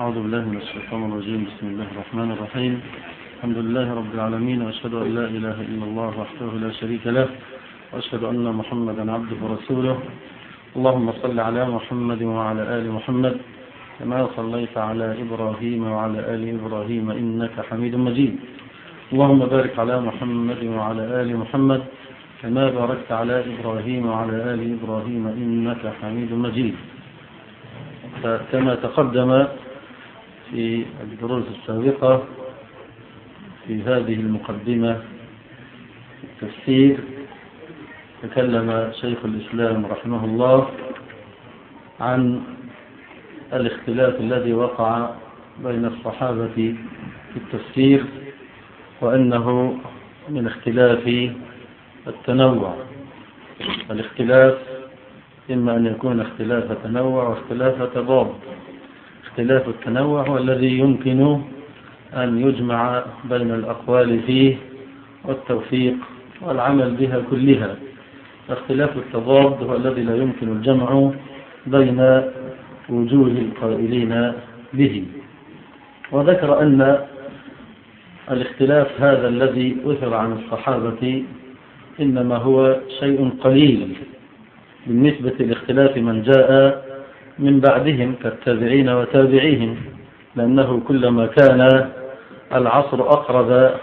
أعوذ بالله من الشيطان الرجيم. بسم الله الرحمن الرحيم. الحمد لله رب العالمين وأشهد أن لا إله إلا الله وحده لا شريك له وأشهد أن محمدا عبده ورسوله. اللهم صل على محمد وعلى آل محمد كما صليت على إبراهيم وعلى آل إبراهيم إنك حميد مجيد. اللهم بارك على محمد وعلى آل محمد كما باركت على إبراهيم وعلى آل إبراهيم إنك حميد مجيد. فكما تقدم في الدروس السابقة في هذه المقدمة التفسير تكلم شيخ الإسلام رحمه الله عن الاختلاف الذي وقع بين الصحابة في التفسير وأنه من اختلاف التنوع. الاختلاف إما أن يكون اختلاف تنوع واختلاف تضاد. اختلاف التنوع هو الذي يمكن أن يجمع بين الأقوال فيه والتوفيق والعمل بها كلها. اختلاف التضاد هو الذي لا يمكن الجمع بين وجوه القائلين به. وذكر أن الاختلاف هذا الذي أثر عن الصحابة إنما هو شيء قليل. بالنسبة لاختلاف من جاء من بعدهم كالتابعين وتابعيهم لأنه كلما كان العصر أقرب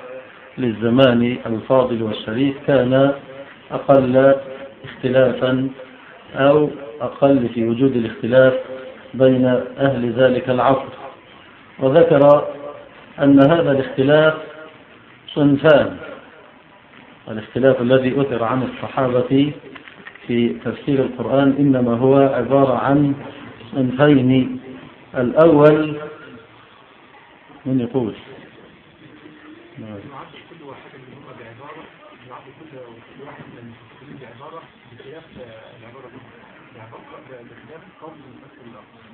للزمان الفاضل والشريف كان أقل اختلافا أو أقل في وجود الاختلاف بين أهل ذلك العصر. وذكر أن هذا الاختلاف صنفان الاختلاف الذي أثر عن الصحابة في تفسير القرآن إنما هو عبارة عن صنفين الأول من يقول.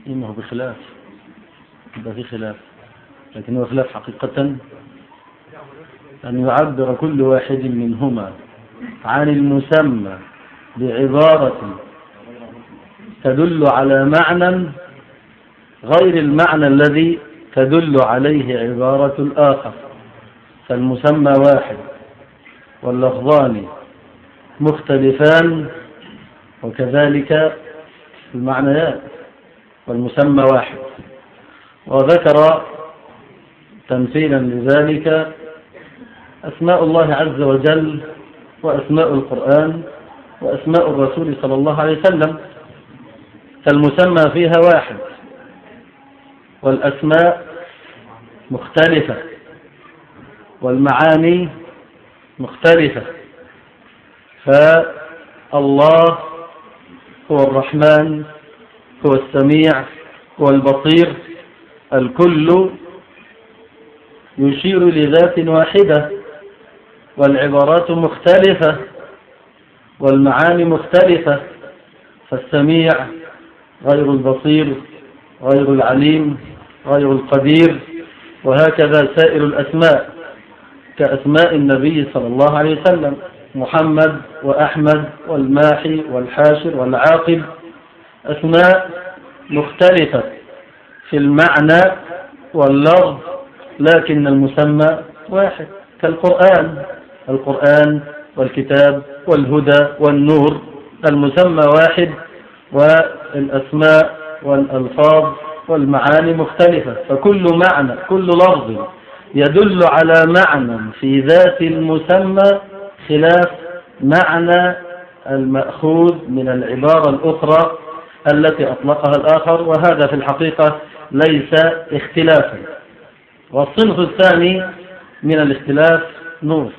إنه بخلاف. يبقى في خلاف. لكن هو خلاف حقيقة. أن يعبر كل واحد منهما عن المسمى بعبارة تدل على معنى غير المعنى الذي تدل عليه عبارة الآخر فالمسمى واحد واللفظان مختلفان وكذلك المعنيات والمسمى واحد. وذكر تمثيلا لذلك أسماء الله عز وجل وأسماء القرآن وأسماء الرسول صلى الله عليه وسلم. فالمسمى فيها واحد. والأسماء مختلفة. والمعاني مختلفة. فالله هو الرحمن هو السميع هو البصير. الكل يشير لذات واحدة. والعبارات مختلفة. والمعاني مختلفة. فالسميع غير البصير غير العليم غير القدير وهكذا سائر الأسماء كأسماء النبي صلى الله عليه وسلم محمد وأحمد والماحي والحاشر والعاقب. أسماء مختلفة في المعنى واللفظ لكن المسمى واحد كالقرآن. القرآن والكتاب والهدى والنور المسمى واحد والأسماء والألفاظ والمعاني مختلفة فكل معنى كل لفظ يدل على معنى في ذات المسمى خلاف معنى المأخوذ من العبارة الأخرى التي أطلقها الآخر وهذا في الحقيقة ليس اختلافا. والصنف الثاني من الاختلاف نور.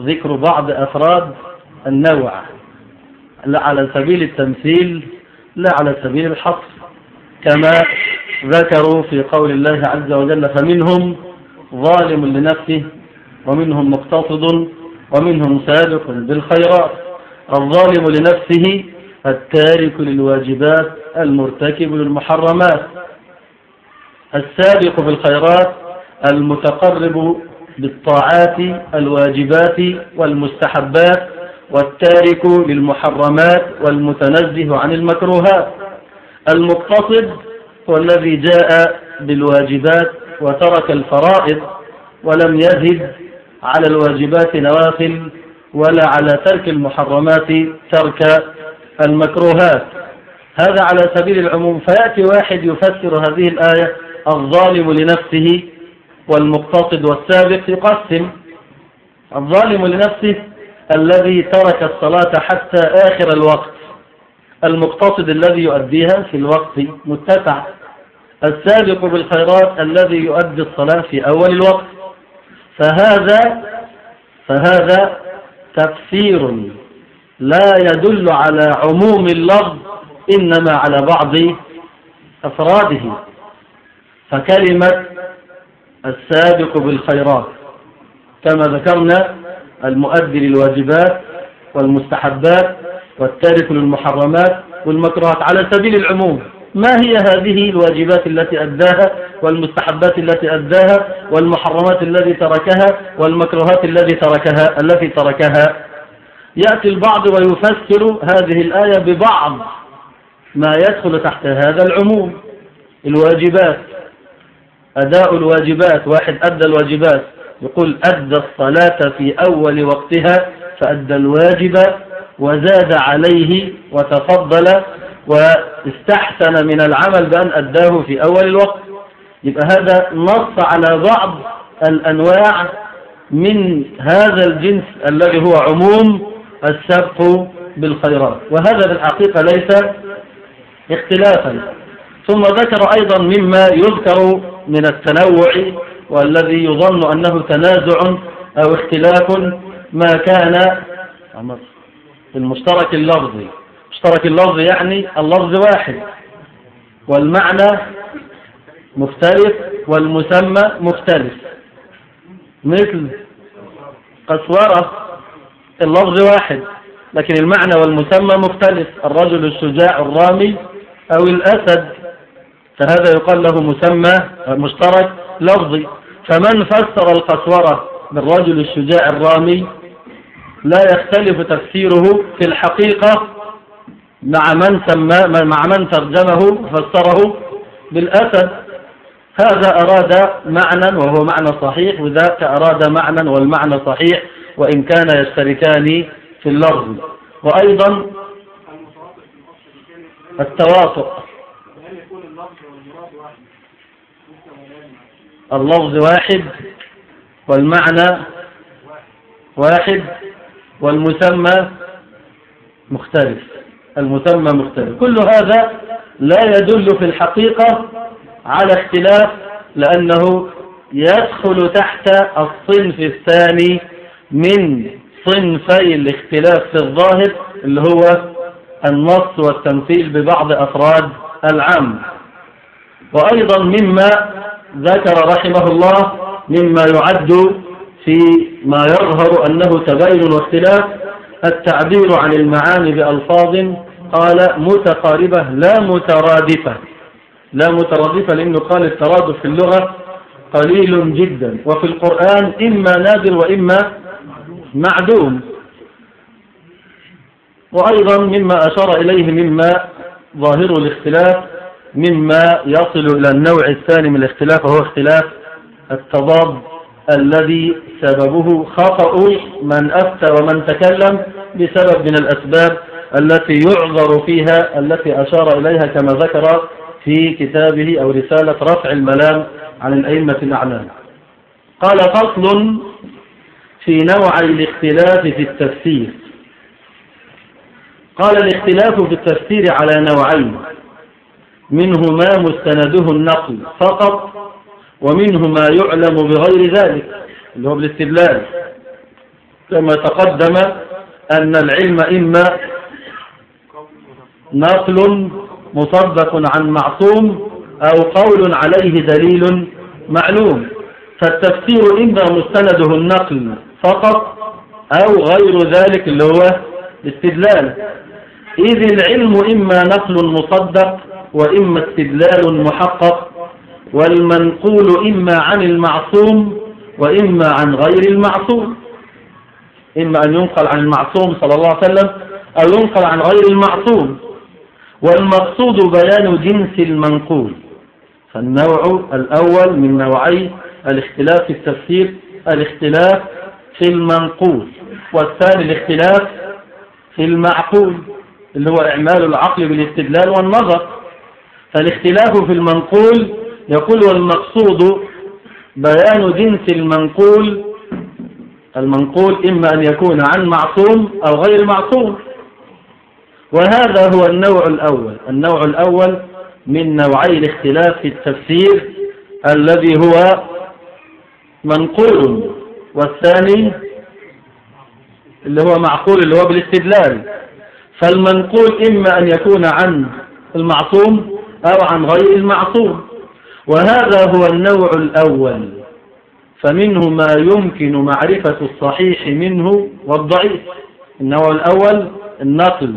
ذكر بعض أفراد النوع لا على سبيل التمثيل لا على سبيل الحصر. كما ذكروا في قول الله عز وجل فمنهم ظالم لنفسه ومنهم مقتصد ومنهم سابق بالخيرات. الظالم لنفسه التارك للواجبات المرتكب للمحرمات. السابق بالخيرات المتقرب بالطاعات الواجبات والمستحبات والتارك للمحرمات والمتنزه عن المكروهات. المقتصد هو الذي جاء بالواجبات وترك الفرائض ولم يزد على الواجبات نوافل ولا على ترك المحرمات ترك المكروهات. هذا على سبيل العموم. فيأتي واحد يفسر هذه الآية الظالم لنفسه والمقتصد والسابق يقسم. الظالم لنفسه الذي ترك الصلاة حتى آخر الوقت. المقتصد الذي يؤديها في الوقت متسع. السابق بالخيرات الذي يؤدي الصلاة في أول الوقت. فهذا فهذا تفسير لا يدل على عموم اللفظ إنما على بعض أفراده. فكلمة السابق بالخيرات كما ذكرنا المؤدي للواجبات والمستحبات والتارك للمحرمات والمكروهات على سبيل العموم. ما هي هذه الواجبات التي أداها والمستحبات التي أداها والمحرمات التي تركها والمكروهات التي تركها التي تركها؟ يأتي البعض ويفسر هذه الآية ببعض ما يدخل تحت هذا العموم. الواجبات أداء الواجبات واحد أدى الواجبات يقول أدى الصلاة في أول وقتها فأدى الواجب وزاد عليه وتفضل واستحسن من العمل بأن أداه في أول الوقت. يبقى هذا نص على بعض الأنواع من هذا الجنس الذي هو عموم السبق بالخيرات. وهذا في الحقيقة ليس اختلافا. ثم ذكر أيضا مما يذكر من التنوع والذي يظن أنه تنازع أو اختلاف ما كان في المشترك اللفظي. مشترك اللفظ يعني اللفظ واحد والمعنى مختلف والمسمى مختلف. مثل قسورة اللفظ واحد لكن المعنى والمسمى مختلف الرجل الشجاع الرامي أو الأسد. فهذا يقال له مسمى مشترك لفظي. فمن فسر القسورة بالرجل الشجاع الرامي لا يختلف تفسيره في الحقيقة مع من سمى مع من ترجمه فسره بالأسد. هذا أراد معنى وهو معنى صحيح وذاك أراد معنى والمعنى صحيح وإن كان يشتركان في اللفظ. وأيضا التواطؤ. اللفظ واحد والمعنى واحد والمسمى مختلف. المسمى مختلف. كل هذا لا يدل في الحقيقة على اختلاف لأنه يدخل تحت الصنف الثاني من صنفي الاختلاف في الظاهر اللي هو النص والتمثيل ببعض أفراد العام. وأيضا مما ذكر رحمه الله مما يعد في ما يظهر أنه تباين واختلاف التعبير عن المعاني بألفاظ قال متقاربة لا مترادفة. لا مترادفة لأنه قال الترادف في اللغة قليل جدا. وفي القرآن إما نادر وإما معدوم. وأيضا مما أشار إليه مما ظاهر الاختلاف مما يصل إلى النوع الثاني من الاختلاف وهو اختلاف التضاد الذي سببه خطأ من أفتى ومن تكلم بسبب من الأسباب التي يعذر فيها التي أشار إليها كما ذكر في كتابه أو رسالة رفع الملام عن الأئمة الأعلام. قال فصل في نوعي الاختلاف في التفسير. قال الاختلاف في التفسير على نوعين. منه ما مستنده النقل فقط ومنه ما يعلم بغير ذلك اللي هو بالاستدلال. كما تقدم أن العلم إما نقل مصدق عن معصوم أو قول عليه دليل معلوم فالتفسير إما مستنده النقل فقط أو غير ذلك اللي هو الاستدلال. إذ العلم إما نقل مصدق وإما استدلال محقق والمنقول إما عن المعصوم وإما عن غير المعصوم. إما أن ينقل عن المعصوم صلى الله عليه وسلم أو ينقل عن غير المعصوم. والمقصود بيان جنس المنقول. فالنوع الأول من نوعي الاختلاف في التفسير الاختلاف في المنقول. والثاني الاختلاف في المعقول اللي هو إعمال العقل بالاستدلال والنظر. فالاختلاف في المنقول يقول والمقصود بيان جنس المنقول المنقول إما أن يكون عن معصوم أو غير معصوم. وهذا هو النوع الأول. النوع الأول من نوعي الاختلاف في التفسير الذي هو منقول والثاني اللي هو معقول اللي هو بالاستدلال. فالمنقول إما أن يكون عن المعصوم أو عن غير المعصوم وهذا هو النوع الأول. فمنه ما يمكن معرفة الصحيح منه والضعيف. النوع الأول النقل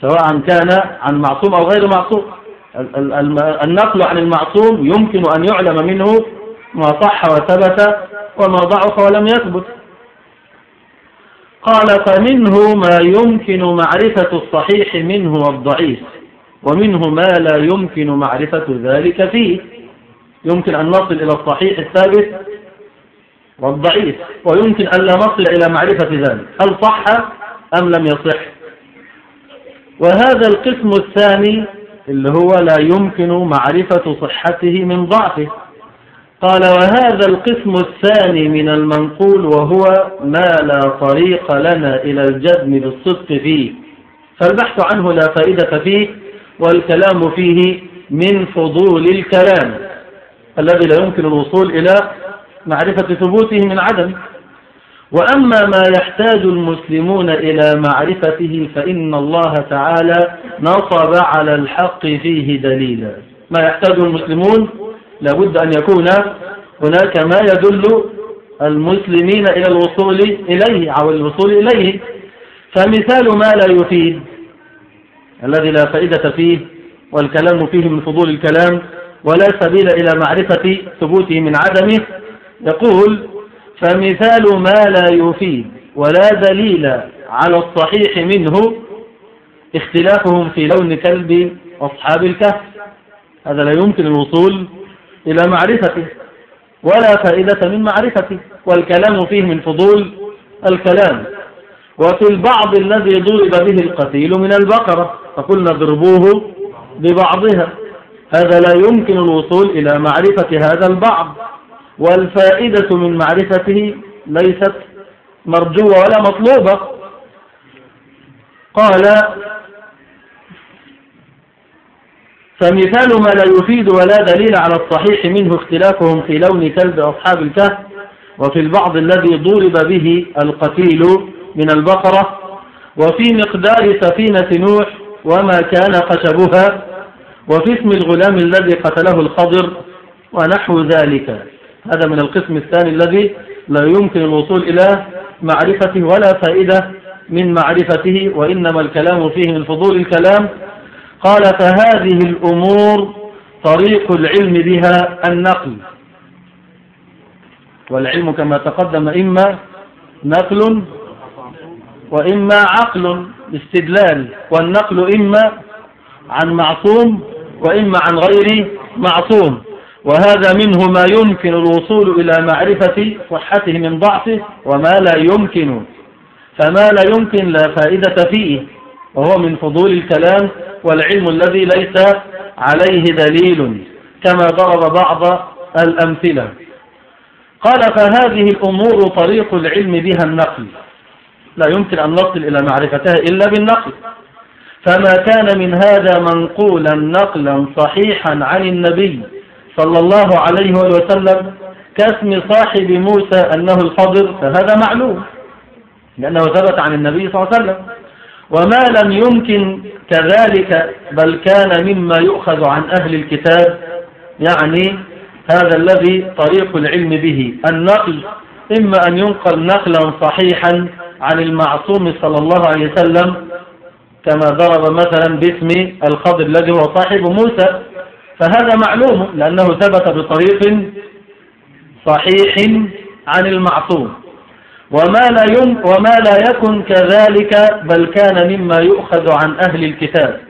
سواء كان عن معصوم أو غير معصوم. النقل عن المعصوم يمكن أن يعلم منه ما صح وثبت وما ضعف ولم يثبت. قال فمنه ما يمكن معرفة الصحيح منه والضعيف. ومنه ما لا يمكن معرفة ذلك فيه. يمكن أن نصل إلى الصحيح الثابت والضعيف ويمكن أن لا نصل إلى معرفة ذلك. هل صح أم لم يصح؟ وهذا القسم الثاني اللي هو لا يمكن معرفة صحته من ضعفه. قال وهذا القسم الثاني من المنقول وهو ما لا طريق لنا إلى الجزم بالصدق فيه. فالبحث عنه لا فائدة فيه. والكلام فيه من فضول الكلام الذي لا يمكن الوصول إلى معرفة ثبوته من عدم. وأما ما يحتاج المسلمون إلى معرفته فإن الله تعالى نصب على الحق فيه دليلا. ما يحتاج المسلمون لابد أن يكون هناك ما يدل المسلمين إلى الوصول إليه أو الوصول إليه. فمثال ما لا يفيد الذي لا فائدة فيه والكلام فيه من فضول الكلام ولا سبيل إلى معرفة ثبوته من عدمه. يقول فمثال ما لا يفيد ولا دليل على الصحيح منه اختلافهم في لون كلب أصحاب الكهف. هذا لا يمكن الوصول إلى معرفته ولا فائدة من معرفته والكلام فيه من فضول الكلام. وفي البعض الذي ضرب به القتيل من البقرة. فقلنا اضربوه ببعضها. هذا لا يمكن الوصول إلى معرفة هذا البعض والفائدة من معرفته ليست مرجوة ولا مطلوبة. قال فمثال ما لا يفيد ولا دليل على الصحيح منه اختلافهم في لون كلب أصحاب الكهف وفي البعض الذي ضرب به القتيل من البقرة وفي مقدار سفينة نوح وما كان خشبها وفي اسم الغلام الذي قتله الخضر ونحو ذلك. هذا من القسم الثاني الذي لا يمكن الوصول إلى معرفته ولا فائدة من معرفته وإنما الكلام فيه من فضول الكلام. قال فهذه الأمور طريق العلم بها النقل. والعلم كما تقدم إما نقل وإما عقل استدلال والنقل إما عن معصوم وإما عن غير معصوم. وهذا منه ما يمكن الوصول إلى معرفة صحته من ضعفه وما لا يمكن. فما لا يمكن لا فائدة فيه وهو من فضول الكلام والعلم الذي ليس عليه دليل كما ضرب بعض الأمثلة. قال فهذه الأمور طريق العلم بها النقل. لا يمكن أن نصل إلى معرفتها إلا بالنقل. فما كان من هذا منقولا نقلا صحيحا عن النبي صلى الله عليه وسلم كاسم صاحب موسى أنه الخضر فهذا معلوم لأنه ثبت عن النبي صلى الله عليه وسلم. وما لم يمكن كذلك بل كان مما يؤخذ عن أهل الكتاب يعني هذا الذي طريق العلم به النقل إما أن ينقل نقلا صحيحا عن المعصوم صلى الله عليه وسلم كما ضرب مثلا باسم الخضر الذي هو صاحب موسى. فهذا معلوم لأنه ثبت بطريق صحيح عن المعصوم. وما لا, يم وما لا يكن كذلك بل كان مما يؤخذ عن أهل الكتاب.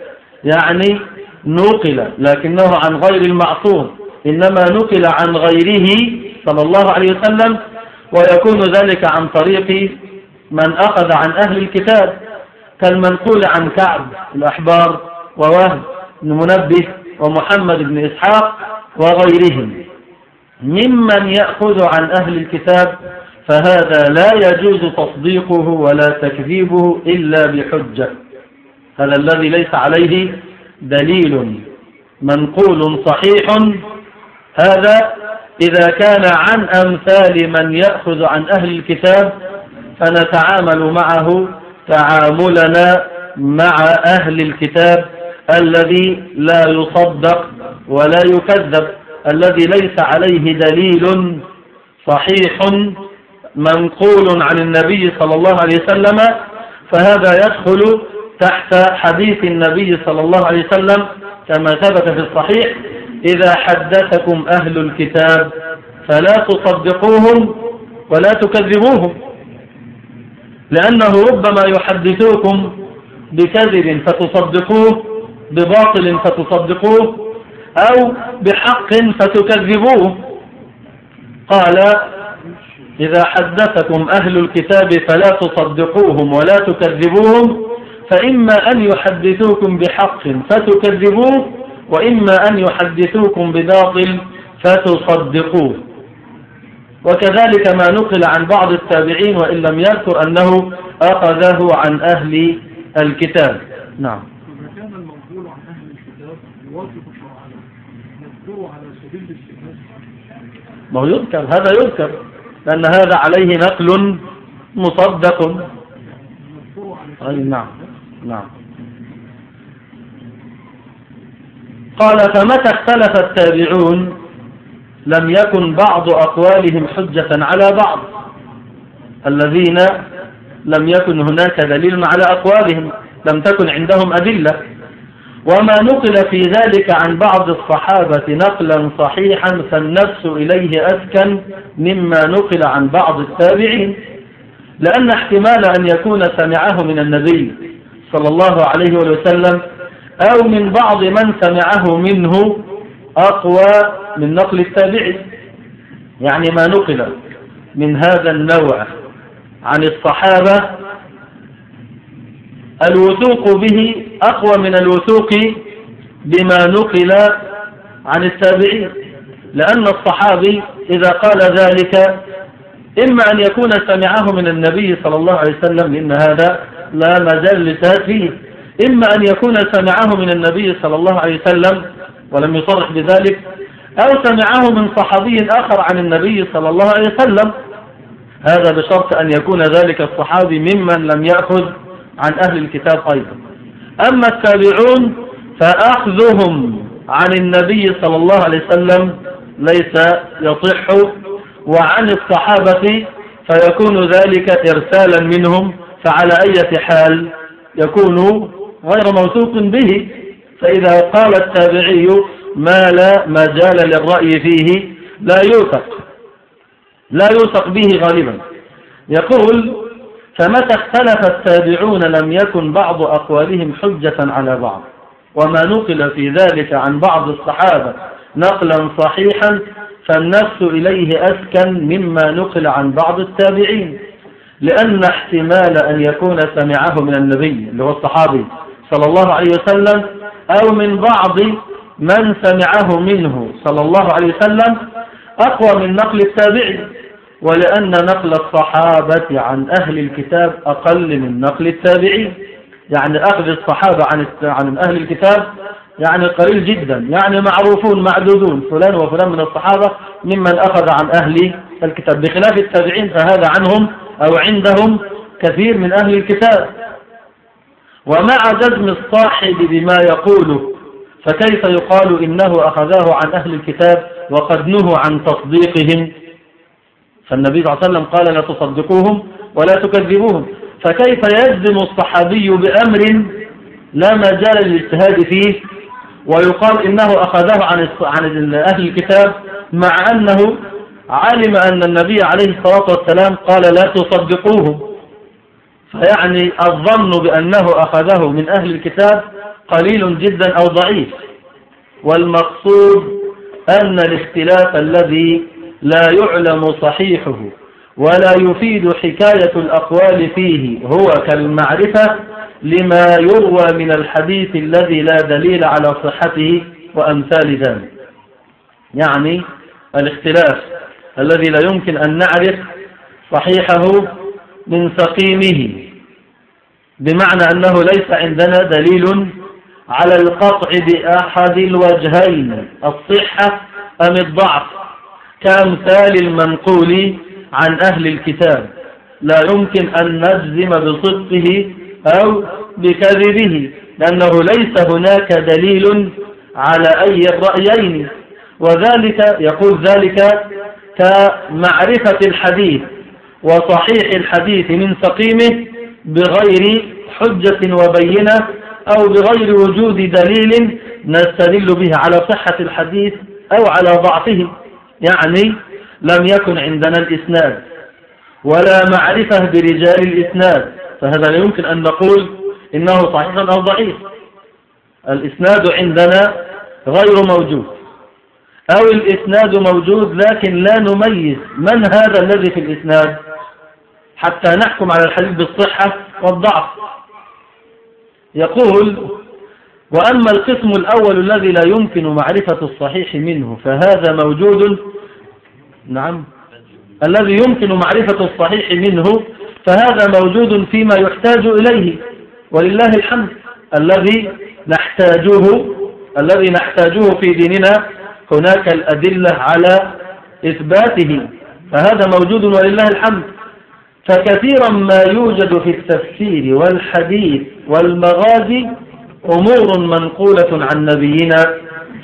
يعني نقل لكنه عن غير المعصوم. إنما نقل عن غيره صلى الله عليه وسلم ويكون ذلك عن طريق من أخذ عن أهل الكتاب كالمنقول عن كعب الأحبار ووهب بن منبه ومحمد بن إسحاق وغيرهم. ممن يأخذ عن أهل الكتاب فهذا لا يجوز تصديقه ولا تكذيبه إلا بحجة. هذا الذي ليس عليه دليل منقول صحيح. هذا إذا كان عن أمثال من يأخذ عن أهل الكتاب فنتعامل معه تعاملنا مع أهل الكتاب الذي لا يصدق ولا يكذب الذي ليس عليه دليل صحيح منقول عن النبي صلى الله عليه وسلم فهذا يدخل تحت حديث النبي صلى الله عليه وسلم كما ثبت في الصحيح إذا حدثكم أهل الكتاب فلا تصدقوهم ولا تكذبوهم. لأنه ربما يحدثوكم بكذب فتصدقوه بباطل فتصدقوه أو بحق فتكذبوه. قال إذا حدثكم أهل الكتاب فلا تصدقوهم ولا تكذبوهم فإما أن يحدثوكم بحق فتكذبوه وإما أن يحدثوكم بباطل فتصدقوه. وكذلك ما نقل عن بعض التابعين وإن لم يذكر أنه أخذه عن أهل الكتاب. نعم. كان المنقول عن أهل الكتاب يوافق شرعنا نذكره على سبيل الاستئناس ما هو يذكر هذا يذكر لأن هذا عليه نقل مصدق. أي نعم نعم. قال فمتى اختلف التابعون؟ لم يكن بعض أقوالهم حجة على بعض. الذين لم يكن هناك دليل على أقوالهم لم تكن عندهم أدلة. وما نقل في ذلك عن بعض الصحابة نقلا صحيحا فالنفس إليه أسكن مما نقل عن بعض التابعين. لأن احتمال أن يكون سمعه من النبي صلى الله عليه وسلم أو من بعض من سمعه منه أقوى من نقل التابعي يعني ما نقل من هذا النوع عن الصحابة. الوثوق به أقوى من الوثوق بما نقل عن التابعين. لأن الصحابي إذا قال ذلك إما أن يكون سمعه من النبي صلى الله عليه وسلم لأن هذا لا مجال لسهد فيه إما أن يكون سمعه من النبي صلى الله عليه وسلم ولم يصرح بذلك أو سمعه من صحابي آخر عن النبي صلى الله عليه وسلم. هذا بشرط أن يكون ذلك الصحابي ممن لم يأخذ عن أهل الكتاب أيضا. أما التابعون فأخذهم عن النبي صلى الله عليه وسلم ليس يصح وعن الصحابة فيكون ذلك إرسالا منهم فعلى أي حال يكون غير موثوق به. فإذا قال التابعي ما لا مجال للرأي فيه لا يوثق. لا يوثق به غالبا. يقول فمتى اختلف التابعون لم يكن بعض أقوالهم حجة على بعض؟ وما نقل في ذلك عن بعض الصحابة نقلا صحيحا فالنفس إليه أسكن مما نقل عن بعض التابعين. لأن احتمال أن يكون سمعه من النبي اللي هو الصحابي صلى الله عليه وسلم أو من بعض من سمعه منه صلى الله عليه وسلم أقوى من نقل التابعي ولأن نقل الصحابة عن أهل الكتاب أقل من نقل التابعين يعني أخذ الصحابة عن عن أهل الكتاب يعني قليل جدا يعني معروفون معدودون فلان وفلان من الصحابة ممن أخذ عن أهل الكتاب. بخلاف التابعين فهذا عنهم أو عندهم كثير من أهل الكتاب. ومع جزم الصاحب بما يقوله فكيف يقال إنه أخذاه عن أهل الكتاب وقد نهوا عن تصديقهم؟ فالنبي صلى الله عليه وسلم قال لا تصدقوهم ولا تكذبوهم. فكيف يجزم الصحابي بأمر لا مجال للاجتهاد فيه؟ ويقال إنه أخذه عن عن أهل الكتاب مع أنه علم أن النبي عليه الصلاة والسلام قال لا تصدقوه فيعني الظن بأنه أخذه من أهل الكتاب قليل جدا أو ضعيف. والمقصود أن الاختلاف الذي لا يعلم صحيحه ولا يفيد حكاية الأقوال فيه هو كالمعرفة لما يروى من الحديث الذي لا دليل على صحته وأمثال ذلك يعني الاختلاف الذي لا يمكن أن نعرف صحيحه من سقيمه. بمعنى أنه ليس عندنا دليل على القطع بأحد الوجهين الصحة أم الضعف كأمثال المنقول عن أهل الكتاب. لا يمكن أن نجزم بصدقه أو بكذبه لأنه ليس هناك دليل على أي الرأيين وذلك يقول ذلك كمعرفة الحديث. وصحيح الحديث من سقيمه بغير حجة وبينة أو بغير وجود دليل نستدل به على صحة الحديث أو على ضعفه. يعني لم يكن عندنا الإسناد ولا معرفة برجال الإسناد. فهذا لا يمكن أن نقول إنه صحيح أو ضعيف. الإسناد عندنا غير موجود أو الإسناد موجود لكن لا نميز من هذا الذي في الإسناد. حتى نحكم على الحديث بالصحة والضعف. يقول وأما القسم الأول الذي لا يمكن معرفة الصحيح منه فهذا موجود نعم الذي يمكن معرفة الصحيح منه فهذا موجود فيما يحتاج إليه. ولله الحمد الذي نحتاجه الذي نحتاجه في ديننا هناك الأدلة على إثباته فهذا موجود ولله الحمد. فكثيرا ما يوجد في التفسير والحديث والمغازي أمور منقولة عن نبينا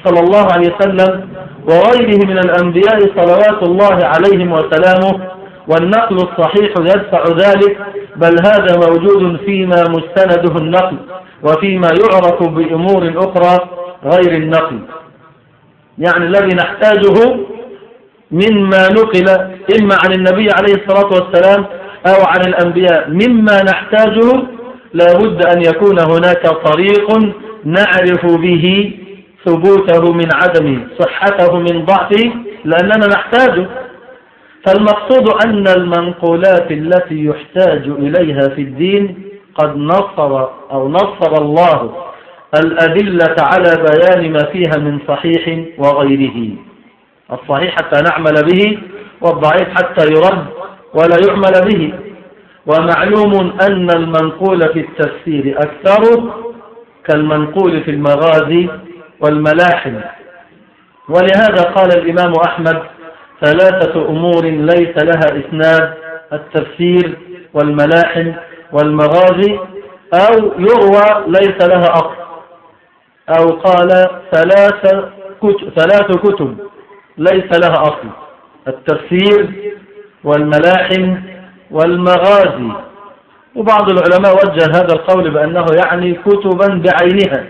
صلى الله عليه وسلم وغيره من الأنبياء صلوات الله عليهم وسلامه والنقل الصحيح يدفع ذلك بل هذا موجود فيما مستنده النقل وفيما يعرف بأمور أخرى غير النقل. يعني الذي نحتاجه مما نقل إما عن النبي عليه الصلاة والسلام أو عن الأنبياء مما نحتاجه لا بد أن يكون هناك طريق نعرف به ثبوته من عدمه صحته من ضعفه لأننا نحتاجه. فالمقصود أن المنقولات التي يحتاج إليها في الدين قد نصر أو نصر الله الأدلة على بيان ما فيها من صحيح وغيره. الصحيح حتى نعمل به والضعيف حتى يرد. ولا يعمل به. ومعلوم أن المنقول في التفسير أكثر كالمنقول في المغازي والملاحم. ولهذا قال الإمام أحمد ثلاثة أمور ليس لها إسناد التفسير والملاحم والمغازي أو يروى ليس لها أصل أو قال ثلاث كتب, كتب ليس لها أصل. التفسير والملاحم والمغازي. وبعض العلماء وجه هذا القول بأنه يعني كتبا بعينها.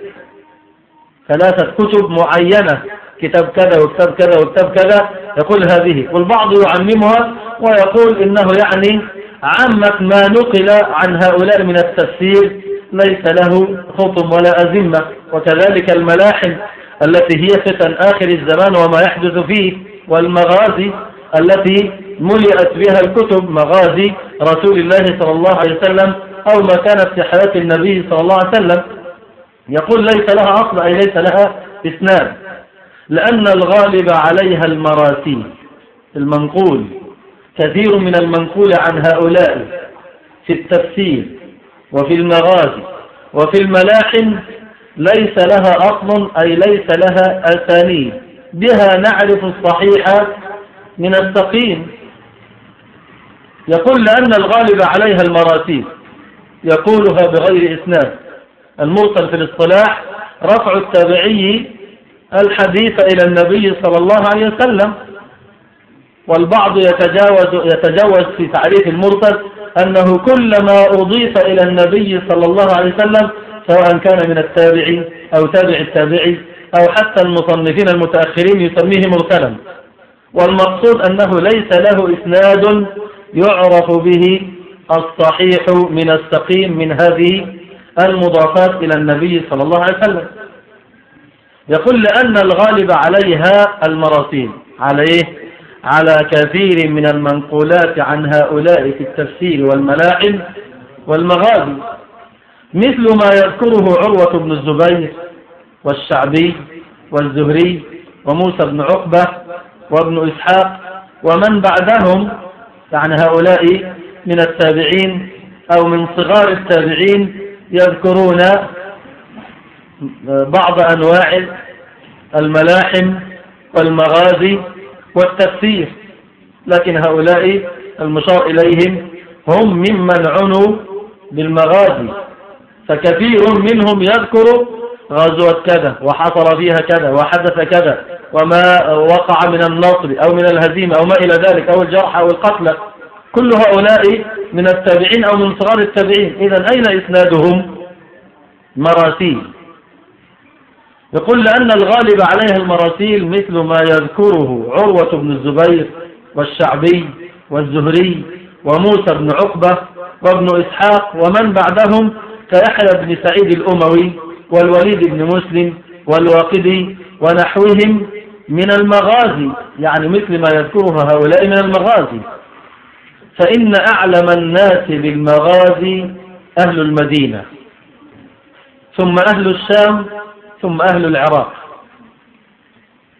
ثلاثة كتب معينة. كتاب كذا وكتاب كذا وكتاب كذا. يقول هذه. والبعض يعممها ويقول إنه يعني عامة ما نقل عن هؤلاء من التفسير. ليس له خطم ولا أزمة. وكذلك الملاحم التي هي فتن آخر الزمان وما يحدث فيه. والمغازي التي ملئت بها الكتب مغازي رسول الله صلى الله عليه وسلم أو ما كانت في حياة النبي صلى الله عليه وسلم. يقول ليس لها أصل أي ليس لها إسناد. لأن الغالب عليها المراسيل المنقول. كثير من المنقول عن هؤلاء في التفسير وفي المغازي وفي الملاحم ليس لها أصل أي ليس لها أسانيد. بها نعرف الصحيح من السقيم. يقول لأن الغالب عليها المراسيل يقولها بغير إسناد. المرسل في الاصطلاح رفع التابعي الحديث إلى النبي صلى الله عليه وسلم والبعض يتجاوز, يتجاوز في تعريف المرسل أنه كل ما أضيف إلى النبي صلى الله عليه وسلم سواء كان من التابعي أو تابع التابعي أو حتى المصنفين المتأخرين يسميه مرسلا. والمقصود أنه ليس له إسناد يعرف به الصحيح من السقيم من هذه المضافات إلى النبي صلى الله عليه وسلم. يقول لأن الغالب عليها المراسيل عليه على كثير من المنقولات عن هؤلاء في التفسير والملاعب والمغازي. مثل ما يذكره عروة بن الزبير والشعبي والزهري وموسى بن عقبة وابن إسحاق ومن بعدهم يعني هؤلاء من التابعين أو من صغار التابعين يذكرون بعض أنواع الملاحم والمغازي والتفسير. لكن هؤلاء المشار إليهم هم ممن عنوا بالمغازي فكثير منهم يذكر غزوة كذا وحصل فيها كذا وحدث كذا. وما وقع من النصر أو من الهزيمة أو ما إلى ذلك أو الجرح أو القتل. كل هؤلاء من التابعين أو من صغار التابعين. إذا أين إسنادهم؟ مراسيل. يقول لأن الغالب عليها المراسيل مثل ما يذكره عروة بن الزبير والشعبي والزهري وموسى بن عقبة وابن إسحاق ومن بعدهم كيحيى بن سعيد الأموي والوليد بن مسلم والواقدي ونحوهم من المغازي يعني مثل ما يذكره هؤلاء من المغازي. فإن أعلم الناس بالمغازي أهل المدينة ثم أهل الشام ثم أهل العراق.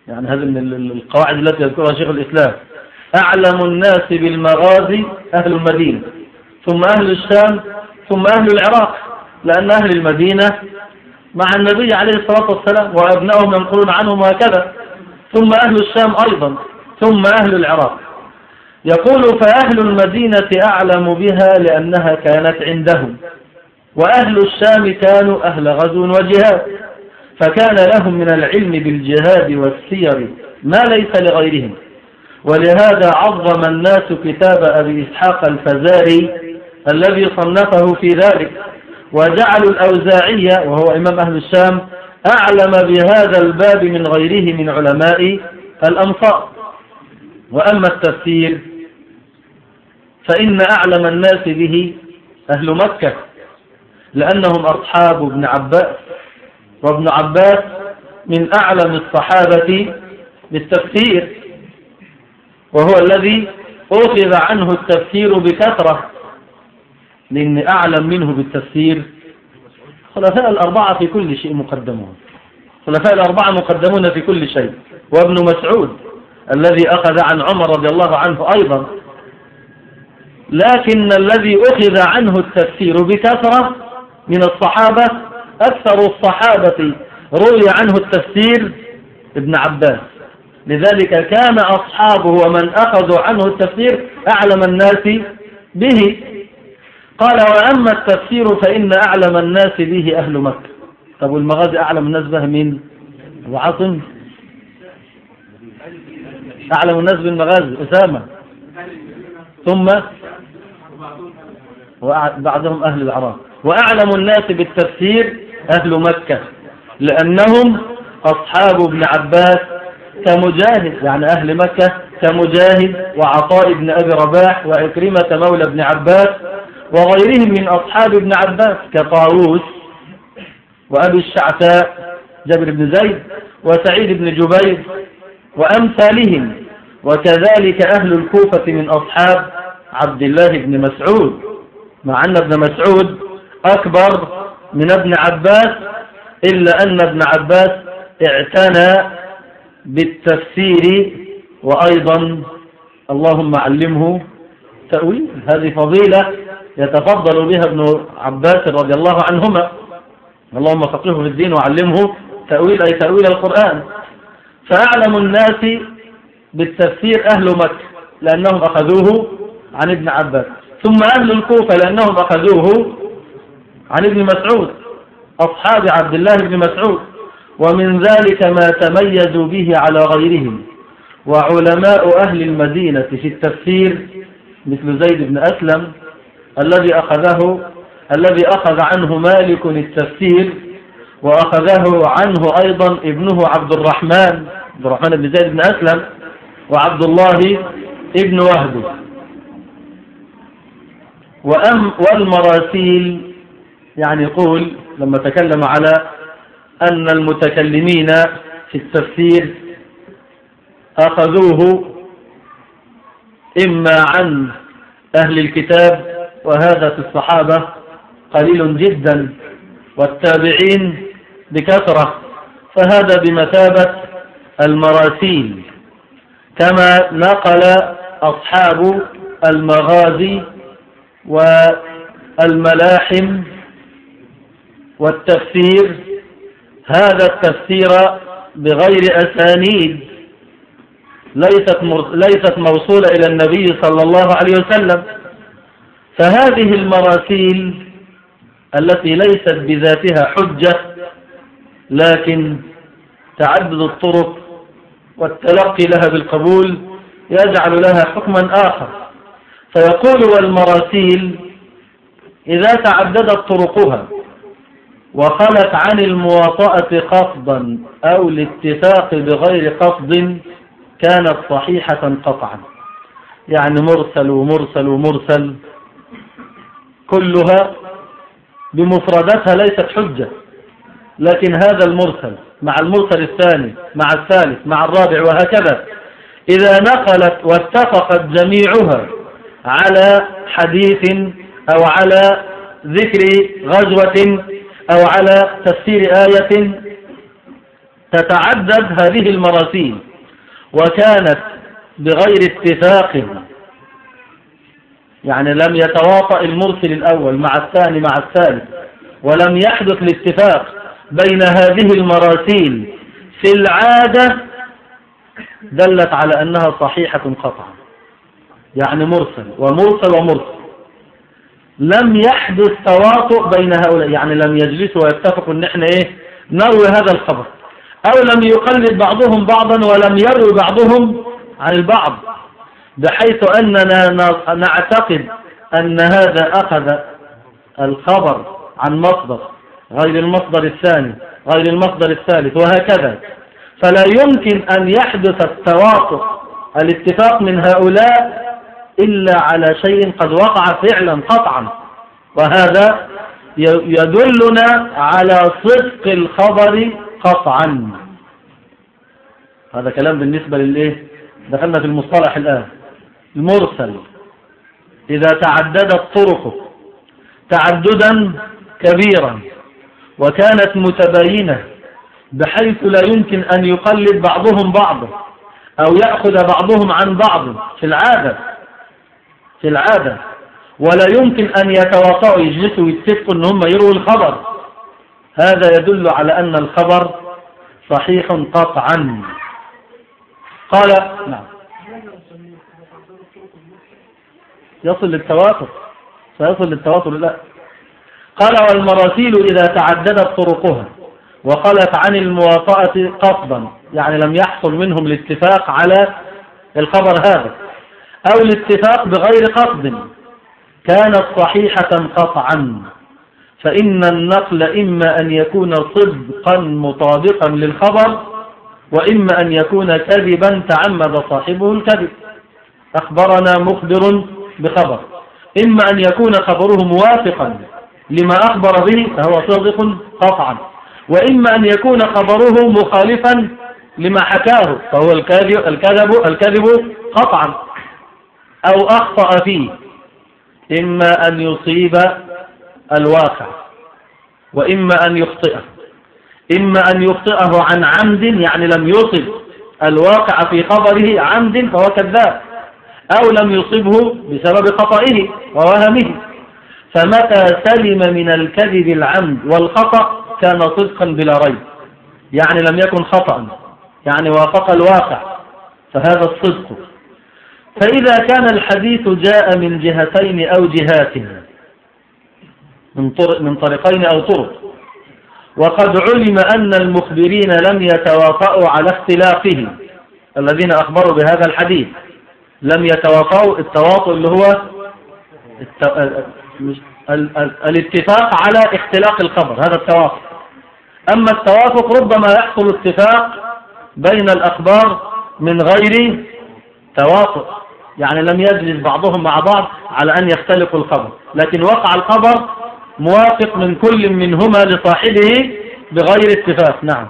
يعني هذه من القواعد التي يذكرها شيخ الإسلام. أعلم الناس بالمغازي أهل المدينة ثم أهل الشام ثم أهل العراق لأن أهل المدينة مع النبي عليه الصلاة والسلام وأبنائهم ينقلون عنهم وهكذا. ثم أهل الشام أيضا ثم أهل العراق. يقول فأهل المدينة أعلم بها لأنها كانت عندهم وأهل الشام كانوا أهل غزو وجهاد. فكان لهم من العلم بالجهاد والسير ما ليس لغيرهم. ولهذا عظم الناس كتاب أبي إسحاق الفزاري الذي صنفه في ذلك. وجعلوا الأوزاعية وهو إمام أهل الشام أعلم بهذا الباب من غيره من علماء الأمصار وأما التفسير فإن أعلم الناس به أهل مكة لأنهم أصحاب ابن عباس. وابن عباس من أعلم الصحابة بالتفسير وهو الذي أخذ عنه التفسير بكثرة. لأن أعلم منه بالتفسير خلفاء الأربعة في كل شيء مقدمون. خلفاء الأربعة مقدمون في كل شيء. وابن مسعود الذي أخذ عن عمر رضي الله عنه أيضا. لكن الذي أخذ عنه التفسير بكثرة من الصحابة أكثر الصحابة روي عنه التفسير ابن عباس. لذلك كان أصحابه ومن أخذوا عنه التفسير أعلم الناس به. قال وأما التفسير فإن أعلم الناس به أهل مكة. طب والمغازي أعلم الناس به من أبو أعلم الناس بالمغازي أسامة. ثم؟ وبعدهم أهل العراق. وأعلم الناس بالتفسير أهل مكة لأنهم أصحاب ابن عباس كمجاهد. يعني أهل مكة كمجاهد وعطاء بن أبي رباح وعكرمة مولى ابن عباس وغيرهم من أصحاب ابن عباس كطاووس وأبي الشعثاء جابر بن زيد وسعيد بن جبير وأمثالهم. وكذلك أهل الكوفة من أصحاب عبد الله بن مسعود. مع أن ابن مسعود أكبر من ابن عباس إلا أن ابن عباس اعتنى بالتفسير وأيضا اللهم علمه تأويل. هذه فضيلة يتفضل بها ابن عباس رضي الله عنهما. اللهم فقهه في الدين وعلمه تأويل أي تأويل القرآن. فأعلم الناس بالتفسير أهل مكة لأنهم أخذوه عن ابن عباس. ثم أهل الكوفة لأنهم أخذوه عن ابن مسعود. أصحاب عبد الله بن مسعود. ومن ذلك ما تميزوا به على غيرهم. وعلماء أهل المدينة في التفسير مثل زيد بن أسلم الذي أخذه الذي أخذ عنه مالك التفسير وأخذه عنه أيضا ابنه عبد الرحمن عبد الرحمن بن زيد بن أسلم وعبد الله ابن وهب. وأم والمراسيل يعني يقول لما تكلم على أن المتكلمين في التفسير أخذوه إما عن أهل الكتاب وهذا في الصحابة قليل جدا والتابعين بكثرة. فهذا بمثابة المراسيل كما نقل أصحاب المغازي والملاحم والتفسير هذا التفسير بغير أسانيد ليست ليست موصولة إلى النبي صلى الله عليه وسلم. فهذه المراسيل التي ليست بذاتها حجة لكن تعدد الطرق والتلقي لها بالقبول يجعل لها حكما آخر. فيقول والمراسيل إذا تعددت طرقها وخلت عن المواطأة قصدا أو الاتفاق بغير قصد كانت صحيحة قطعا. يعني مرسل ومرسل ومرسل كلها بمفرداتها ليست حجة. لكن هذا المرسل مع المرسل الثاني مع الثالث مع الرابع وهكذا إذا نقلت واتفقت جميعها على حديث أو على ذكر غزوة أو على تفسير آية تتعدد هذه المراسيل وكانت بغير اتفاق يعني لم يتواطأ المرسل الأول مع الثاني مع الثالث ولم يحدث الاتفاق بين هذه المراسيل في العادة دلت على أنها صحيحة قطعا. يعني مرسل ومرسل ومرسل. لم يحدث تواطؤ بين هؤلاء يعني لم يجلسوا ويتفقوا إن إحنا إيه نروي هذا الخبر. أو لم يقلد بعضهم بعضا ولم يروي بعضهم عن البعض. بحيث أننا نعتقد أن هذا أخذ الخبر عن مصدر غير المصدر الثاني غير المصدر الثالث وهكذا. فلا يمكن أن يحدث التواطؤ الاتفاق من هؤلاء إلا على شيء قد وقع فعلا قطعا. وهذا يدلنا على صدق الخبر قطعا. هذا كلام بالنسبة للإيه؟ دخلنا في المصطلح الآن. المرسل. إذا تعددت طرقه تعددا كبيرا وكانت متباينة بحيث لا يمكن أن يقلد بعضهم بعضا أو يأخذ بعضهم عن بعض في العادة. في العادة. ولا يمكن أن يتواطئوا يجلسوا ويتفقوا أن هم يروا الخبر. هذا يدل على أن الخبر صحيح قطعا. قال نعم. يصل للتواتر. سيصل للتواتر لا. قال والمراسيل إذا تعددت طرقها وقلت عن المواطأة قصدا يعني لم يحصل منهم الاتفاق على الخبر هذا أو الاتفاق بغير قصد كانت صحيحة قطعا فإن النقل إما أن يكون صدقا مطابقا للخبر وإما أن يكون كذبا تعمد صاحبه الكذب. أخبرنا مخبر بخبر. إما أن يكون خبره موافقا لما أخبر به فهو صادق قطعا. وإما أن يكون خبره مخالفا لما حكاه فهو الكذب الكذب الكذب قطعا. أو أخطأ فيه إما أن يصيب الواقع وإما أن يخطئه. إما أن يخطئه عن عمد يعني لم يصب الواقع في خبره عمد فهو كذاب. أو لم يصبه بسبب خطئه ووهمه. فمتى سلم من الكذب العمد والخطأ كان صدقا بلا ريب. يعني لم يكن خطأ يعني وافق الواقع فهذا الصدق. فإذا كان الحديث جاء من جهتين أو جهات من, طرق من طريقين أو طرق وقد علم أن المخبرين لم يتواطؤوا على اختلافه الذين أخبروا بهذا الحديث. لم يتواطؤوا التواطؤ اللي هو الاتفاق على اختلاق الخبر هذا التوافق. أما التوافق ربما يحصل اتفاق بين الأخبار من غير تواطؤ يعني لم يجلس بعضهم مع بعض على أن يختلقوا الخبر لكن وقع الخبر موافق من كل منهما لصاحبه بغير اتفاق. نعم.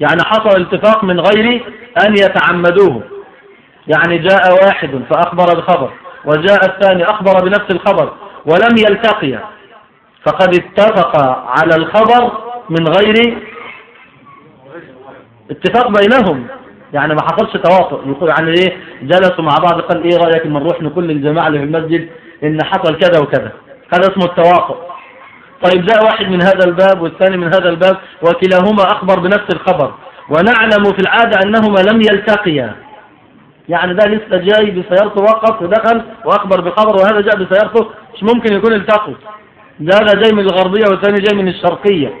يعني حصل اتفاق من غير أن يتعمدوه. يعني جاء واحد فأخبر بخبر وجاء الثاني أخبر بنفس الخبر ولم يلتقيا فقد اتفق على الخبر من غير اتفاق بينهم. يعني ما حصلش تواطؤ يقول يعني إيه؟ جلسوا مع بعض قال إيه رأيك لما نروح نقول للجماعة اللي في المسجد؟ إن حصل كذا وكذا. هذا اسمه التواطؤ طيب جاء واحد من هذا الباب والثاني من هذا الباب وكلاهما أخبر بنفس الخبر. ونعلم في العادة أنهما لم يلتقيا. يعني ده لسه جاي بسيارته وقف ودخل وأخبر بخبر وهذا جاء بسيارته مش ممكن يكون التقوا. ده هذا جاي من الغربية والثاني جاي من الشرقية.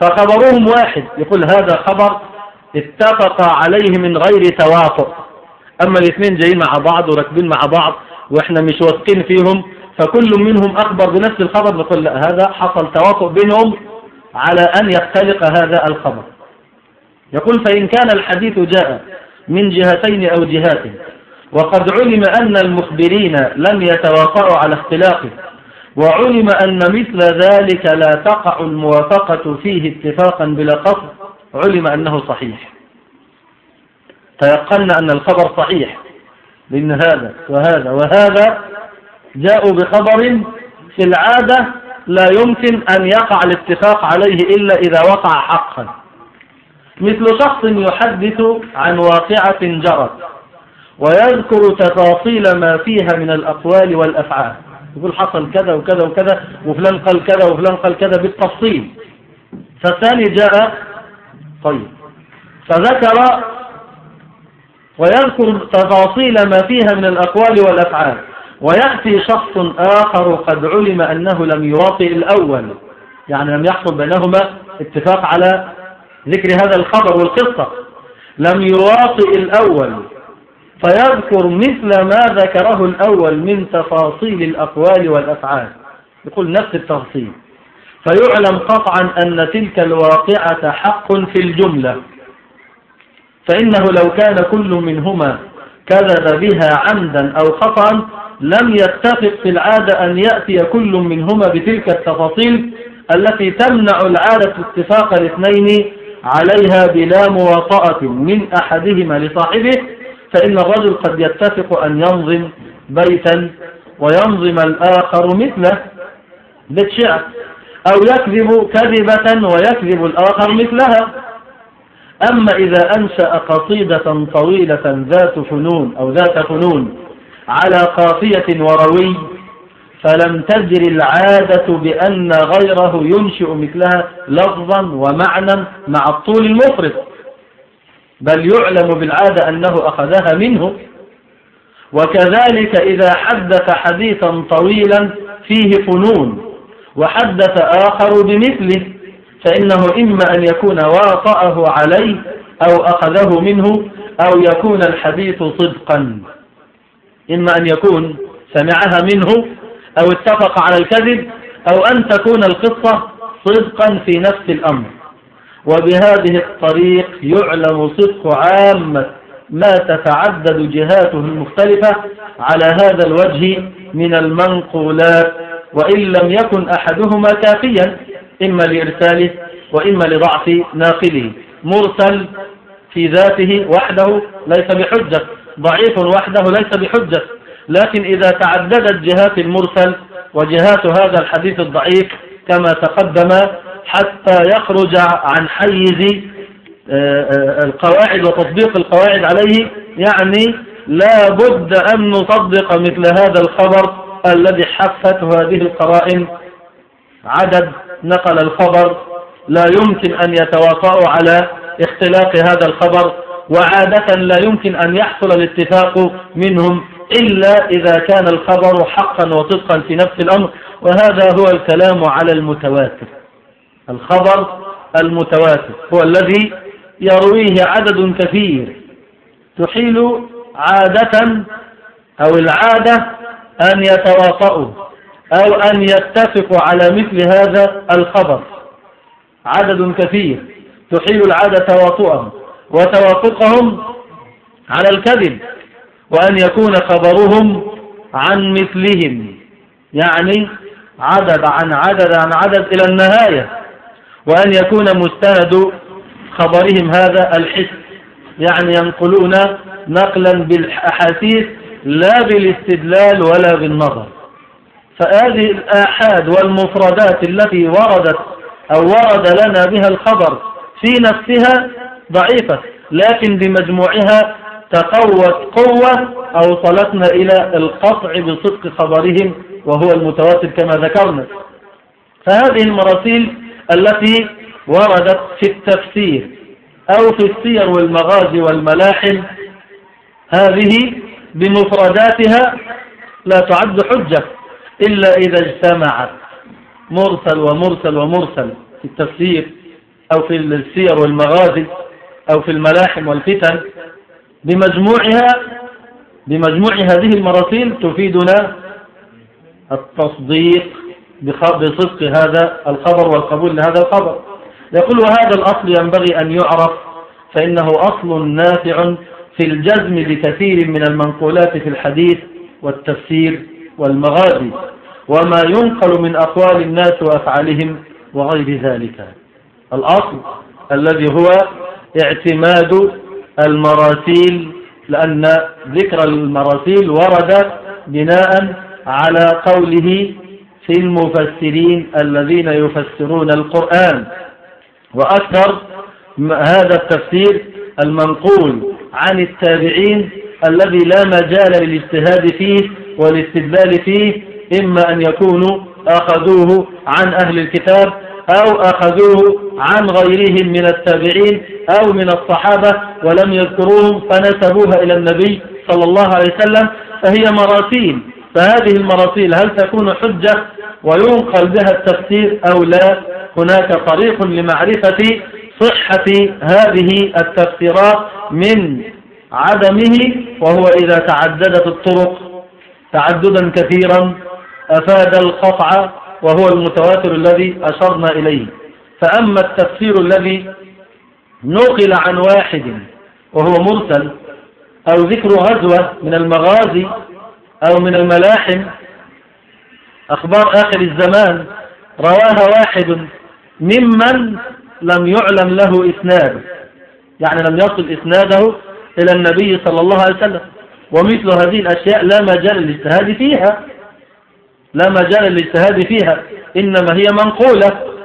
فخبرهم واحد يقول هذا خبر اتفق عليه من غير توافق. أما الاثنين جايين مع بعض وراكبين مع بعض وإحنا مش واثقين فيهم فكل منهم أخبر بنفس الخبر نقول لا هذا حصل توافق بينهم على أن يختلق هذا الخبر. يقول فإن كان الحديث جاء من جهتين أو جهات وقد علم أن المخبرين لم يتواطؤوا على اختلاقه وعلم أن مثل ذلك لا تقع الموافقة فيه اتفاقا بلا قصد علم أنه صحيح. تيقنا أن الخبر صحيح لأن هذا وهذا وهذا جاءوا بخبر في العادة لا يمكن أن يقع الاتفاق عليه إلا إذا وقع حقا. مثل شخص يحدث عن واقعة جرت ويذكر تفاصيل ما فيها من الأقوال والأفعال. يقول حصل كذا وكذا وكذا وفلان قال كذا وفلان قال كذا بالتفصيل. فالثاني جاء طيب. فذكر ويذكر تفاصيل ما فيها من الأقوال والأفعال. ويأتي شخص آخر قد علم أنه لم يواطئ الأول. يعني لم يحصل بينهما اتفاق على ذكر هذا الخبر والقصة. لم يواطئ الأول. فيذكر مثل ما ذكره الأول من تفاصيل الأقوال والأفعال. يقول نفس التفصيل. فيعلم قطعا أن تلك الواقعة حق في الجملة. فإنه لو كان كل منهما كذب بها عمدا أو خطأ لم يتفق في العادة أن يأتي كل منهما بتلك التفاصيل التي تمنع العادة اتفاق الاثنين عليها بلا مواطأة من أحدهما لصاحبه فإن الرجل قد يتفق أن ينظم بيتا وينظم الآخر مثله بيت شعر أو يكذب كذبة ويكذب الآخر مثلها. أما إذا أنشأ قصيدة طويلة ذات فنون أو ذات فنون على قافية وروي فلم تجر العادة بأن غيره ينشئ مثلها لفظا ومعنى مع الطول المفرط. بل يعلم بالعادة أنه أخذها منه. وكذلك إذا حدث حديثا طويلا فيه فنون وحدث آخر بمثله فإنه إما أن يكون واطأه عليه أو أخذه منه أو يكون الحديث صدقا. إما أن يكون سمعها منه أو اتفق على الكذب أو أن تكون القصة صدقا في نفس الأمر. وبهذه الطريق يعلم صدق عامة ما تتعدد جهاته المختلفة على هذا الوجه من المنقولات وإن لم يكن أحدهما كافيا إما لإرساله وإما لضعف ناقله. مرسل في ذاته وحده ليس بحجة. ضعيف وحده ليس بحجة. لكن إذا تعددت جهات المرسل وجهات هذا الحديث الضعيف كما تقدم حتى يخرج عن حيز آه، آه، القواعد وتطبيق القواعد عليه يعني لا بد أن نطبق مثل هذا الخبر الذي حفته هذه القرائن. عدد نقل الخبر لا يمكن أن يتواطؤوا على اختلاق هذا الخبر. وعادة لا يمكن أن يحصل الاتفاق منهم إلا إذا كان الخبر حقا وصدقا في نفس الأمر وهذا هو الكلام على المتواتر. الخبر المتواتر هو الذي يرويه عدد كثير. تحيل عادة أو العادة أن يتواطؤوا أو أن يتفقوا على مثل هذا الخبر. عدد كثير. تحيل العادة تواطؤهم وتوافقهم على الكذب وأن يكون خبرهم عن مثلهم يعني عدد عن عدد عن عدد إلى النهاية وأن يكون مستند خبرهم هذا الحس يعني ينقلون نقلا بالأحاسيس لا بالاستدلال ولا بالنظر. فهذه الآحاد والمفردات التي وردت أو ورد لنا بها الخبر في نفسها ضعيفة لكن بمجموعها تقوت قوة أوصلتنا إلى القطع بصدق خبرهم وهو المتواتر كما ذكرنا. فهذه المراسيل التي وردت في التفسير أو في السير والمغازي والملاحم هذه بمفرداتها لا تعد حجة إلا إذا اجتمعت. مرسل ومرسل ومرسل في التفسير أو في السير والمغازي. أو في الملاحم والفتن بمجموعها بمجموع هذه المراسيل تفيدنا التصديق بصدق هذا الخبر والقبول لهذا الخبر. يقول وهذا الأصل ينبغي أن يعرف فإنه أصل نافع في الجزم بكثير من المنقولات في الحديث والتفسير والمغازي وما ينقل من أقوال الناس وأفعالهم وغير ذلك. الأصل الذي هو اعتماد المراسيل لأن ذكر المراسيل ورد بناء على قوله في المفسرين الذين يفسرون القرآن. وأكثر هذا التفسير المنقول عن التابعين الذي لا مجال للاجتهاد فيه والاستدلال فيه إما أن يكونوا أخذوه عن أهل الكتاب أو أخذوه عن غيرهم من التابعين أو من الصحابة ولم يذكروهم فنسبوها إلى النبي صلى الله عليه وسلم فهي مراسيل. فهذه المراسيل هل تكون حجة وينقل بها التفسير أو لا؟ هناك طريق لمعرفة صحة هذه التفسيرات من عدمه وهو إذا تعددت الطرق تعددا كثيرا أفاد القطع وهو المتواتر الذي أشرنا إليه. فأما التفسير الذي نقل عن واحد وهو مرسل أو ذكر غزوة من المغازي أو من الملاحم أخبار آخر الزمان رواها واحد ممن لم يعلم له إسناد يعني لم يصل إسناده إلى النبي صلى الله عليه وسلم. ومثل هذه الأشياء لا مجال للاجتهاد فيها لا مجال للاجتهاد فيها إنما هي منقولة.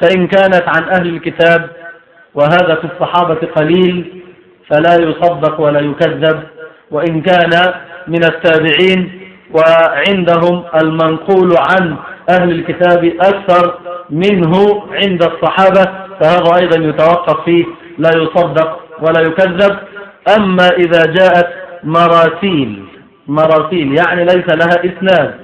فإن كانت عن أهل الكتاب وهذا في الصحابة قليل فلا يصدق ولا يكذب وإن كان من التابعين وعندهم المنقول عن أهل الكتاب أكثر منه عند الصحابة فهذا أيضا يتوقف فيه لا يصدق ولا يكذب. أما إذا جاءت مراسيل مراسيل يعني ليس لها إسناد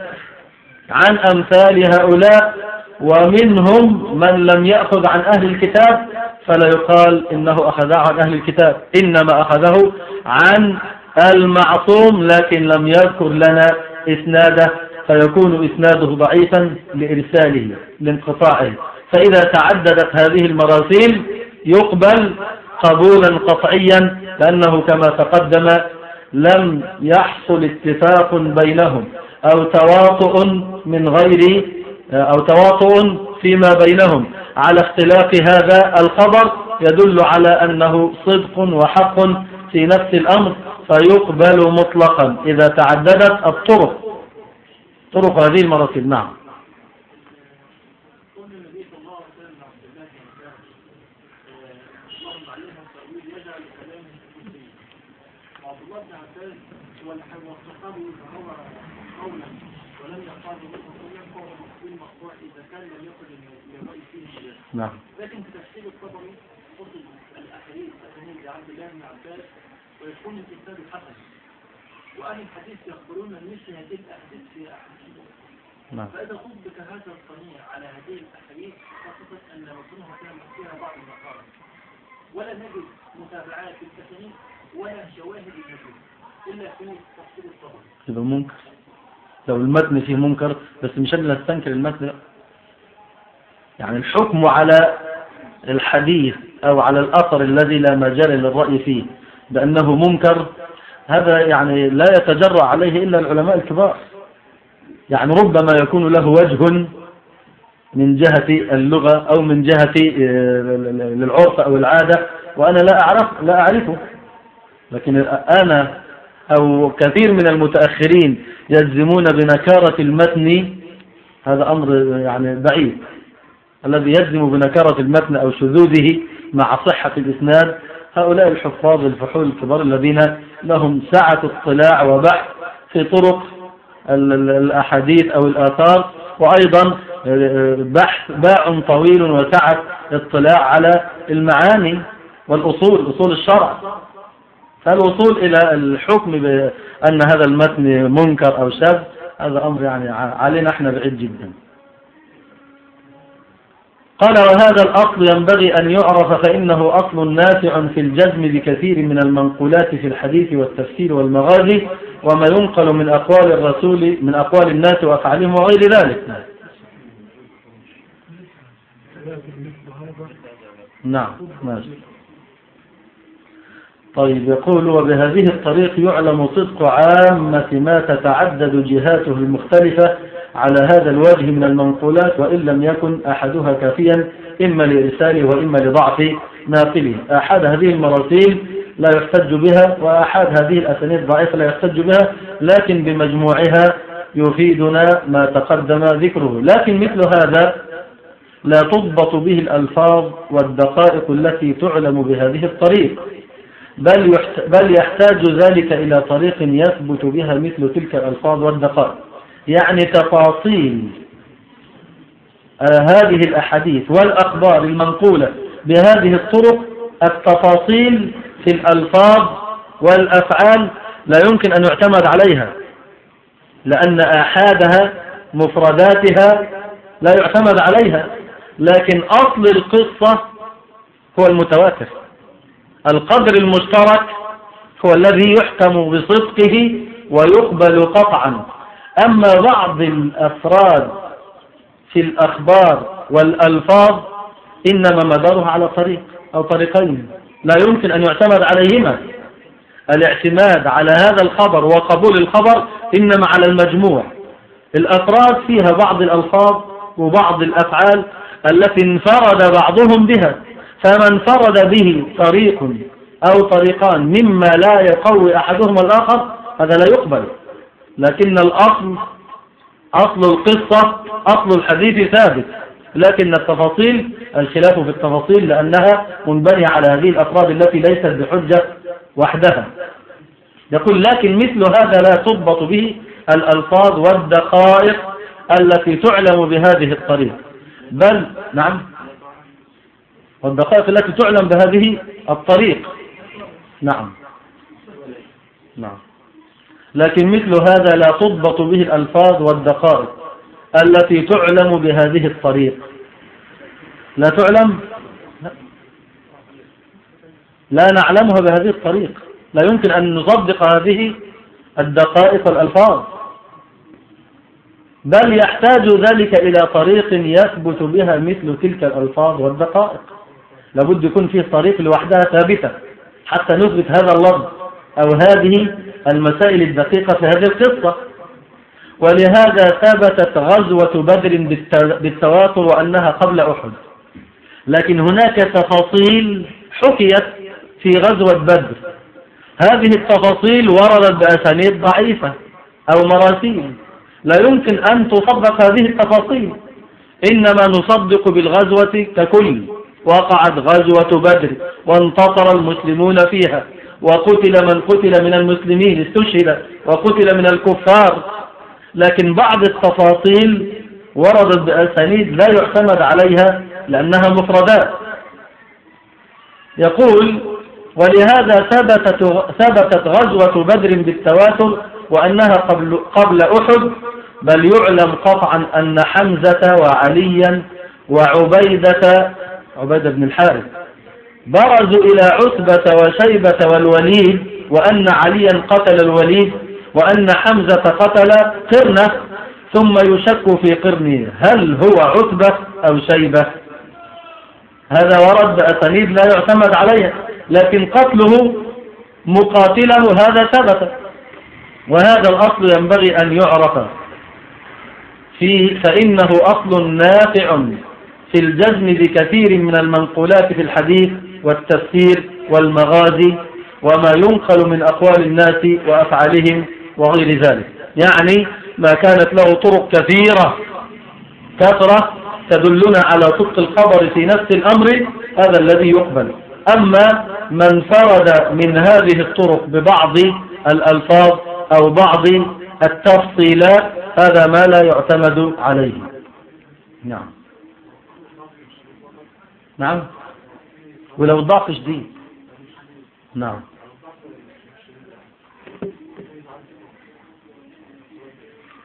عن أمثال هؤلاء ومنهم من لم يأخذ عن أهل الكتاب فلا يقال إنه أخذه عن أهل الكتاب. إنما أخذه عن المعصوم لكن لم يذكر لنا إسناده فيكون إسناده ضعيفا لإرساله لانقطاعه. فإذا تعددت هذه المراسيل يقبل قبولا قطعيا لأنه كما تقدم لم يحصل اتفاق بينهم أو تواطؤ من غير أو تواطؤ فيما بينهم. على اختلاف هذا الخبر يدل على أنه صدق وحق في نفس الأمر فيقبل مطلقا إذا تعددت الطرق. طرق هذه المراتب نعم. نعم. لكن في تفسير الطبري قصد الأحاديث الاسانيد لعبد الله بن عباس ويكون الكتاب حسن. وأهل الحديث يخبرون مثل هذه الأحاديث في أحاديث. نعم. فإذا طبق هذا الصنيع على هذه الأحاديث خاصة أن رسولها كان فيها بعض المقالات ولا نجد متابعات في الاسانيد ولا شواهد النجوم إلا في تفسير الطبري. يبقى منكر. لو المتن فيه منكر بس مش اللي استنكر المتن. يعني الحكم على الحديث أو على الأثر الذي لا مجال للرأي فيه بأنه منكر هذا يعني لا يتجرأ عليه إلا العلماء الكبار. يعني ربما يكون له وجه من جهة اللغة أو من جهة للعرف أو العادة وأنا لا أعرف لا أعرفه. لكن أنا أو كثير من المتأخرين يجزمون بنكارة المتن هذا أمر يعني بعيد. الذي يجزم بنكارة المتن أو شذوذه مع صحة الإسناد هؤلاء الحفاظ الفحول الكبار الذين لهم سعة اطلاع وبحث في طرق الأحاديث أو الآثار وأيضا بحث باع طويل وسعة اطلاع على المعاني والأصول أصول الشرع. فالوصول إلى الحكم بأن هذا المتن منكر أو شاذ هذا أمر يعني علينا إحنا بعيد جدا. قال وهذا الأصل ينبغي أن يعرف فإنه أصل نافع في الجزم بكثير من المنقولات في الحديث والتفسير والمغازي وما ينقل من أقوال الرسول من أقوال الناس وأفعالهم وغير ذلك. نعم ماشي. طيب يقول وبهذه الطريق يعلم صدق عامة ما تتعدد جهاته المختلفة على هذا الوجه من المنقولات وإن لم يكن أحدها كافيا إما لإرساله وإما لضعف ناقله. أحد هذه المراسيل لا يحتج بها وأحد هذه الأسانيد ضعيفة لا يحتج بها لكن بمجموعها يفيدنا ما تقدم ذكره. لكن مثل هذا لا تضبط به الألفاظ والدقائق التي تعلم بهذه الطريق. بل, يحتاج ذلك إلى طريق يثبت بها مثل تلك الألفاظ والدقائق. يعني تفاصيل آه، هذه الأحاديث والأخبار المنقولة بهذه الطرق التفاصيل في الألفاظ والأفعال لا يمكن أن يعتمد عليها لأن آحادها مفرداتها لا يعتمد عليها لكن أصل القصة هو المتواتر القدر المشترك هو الذي يحكم بصدقه ويقبل قطعا. أما بعض الأفراد في الأخبار والألفاظ إنما مدارها على طريق أو طريقين. لا يمكن أن يعتمد عليهما. الاعتماد على هذا الخبر وقبول الخبر إنما على المجموع. الأفراد فيها بعض الألفاظ وبعض الأفعال التي انفرد بعضهم بها. فمن فرد به طريق أو طريقان مما لا يقوي أحدهما الآخر هذا لا يقبل. لكن الأصل أصل القصة أصل الحديث ثابت. لكن التفاصيل الخلاف في التفاصيل لأنها منبنية على هذه الأفراد التي ليست بحجة وحدها. يقول لكن مثل هذا لا تضبط به الألفاظ والدقائق التي تعلم بهذه الطريقة. بل نعم. والدقائق التي تعلم بهذه الطريق نعم. نعم. لكن مثل هذا لا تضبط به الألفاظ والدقائق التي تعلم بهذه الطريق. لا تعلم؟ لا نعلمها بهذه الطريق. لا يمكن أن نصدق هذه الدقائق والألفاظ. بل يحتاج ذلك إلى طريق يثبت بها مثل تلك الألفاظ والدقائق. لابد يكون فيه طريق لوحدها ثابتة حتى نثبت هذا اللفظ أو هذه المسائل الدقيقة في هذه القصة. ولهذا ثبتت غزوة بدر بالتواتر وأنها قبل أحد. لكن هناك تفاصيل حكيت في غزوة بدر. هذه التفاصيل وردت بأسانيد ضعيفة أو مراسيل. لا يمكن أن تصدق هذه التفاصيل. إنما نصدق بالغزوة ككل. وقعت غزوة بدر وانتصر المسلمون فيها. وقتل من قتل من المسلمين استشهد وقتل من الكفار. لكن بعض التفاصيل وردت بأسانيد لا يعتمد عليها لأنها مفردات. يقول ولهذا ثبتت, ثبتت غزوة بدر بالتواتر وأنها قبل, قبل أحد بل يعلم قطعا أن حمزة وعليا وعبيدة عبيدة بن الحارث برزوا إلى عتبة وشيبة والوليد وأن عليا قتل الوليد وأن حمزة قتل قرنة ثم يشك في قرنه هل هو عتبة أو شيبة؟ هذا ورد بأسانيد لا يعتمد عليها لكن قتله مقاتله هذا ثبت وهذا الأصل ينبغي أن يعرف. فيه فإنه أصل نافع في الجزم بكثير من المنقولات في الحديث والتفسير والمغازي وما ينقل من أقوال الناس وأفعالهم وغير ذلك. يعني ما كانت له طرق كثيرة كثرة تدلنا على صدق الخبر في نفس الأمر هذا الذي يقبل. أما من فرد من هذه الطرق ببعض الألفاظ أو بعض التفصيلات هذا ما لا يعتمد عليه. نعم. نعم. ولو ضعف شديد نعم.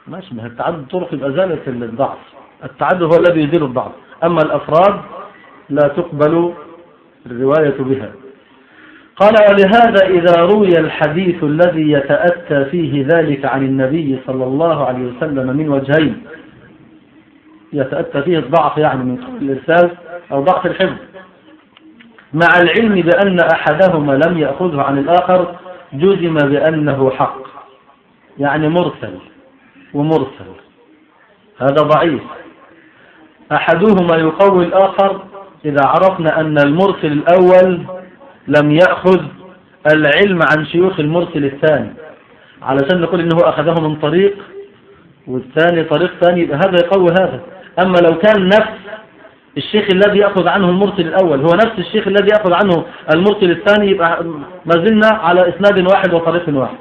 ماشي ما التعدد الطرق يبقى زالت الضعف. التعدد هو الذي يزيل الضعف. أما الأفراد لا تقبل الرواية بها. قال ولهذا إذا روي الحديث الذي يتأتى فيه ذلك عن النبي صلى الله عليه وسلم من وجهين يتأتى فيه الضعف يعني من قبل الإرسال أو ضعف الحفظ. مع العلم بأن أحدهما لم يأخذه عن الآخر جزم بأنه حق. يعني مرسل ومرسل. هذا ضعيف. أحدهما يقوي الآخر إذا عرفنا أن المرسل الأول لم يأخذ العلم عن شيوخ المرسل الثاني. علشان نقول إنه أخذه من طريق والثاني طريق ثاني هذا يقوي هذا. أما لو كان نفس الشيخ الذي يأخذ عنه المرسل الأول هو نفس الشيخ الذي يأخذ عنه المرسل الثاني يبقى ما زلنا على إسناد واحد وطريق واحد.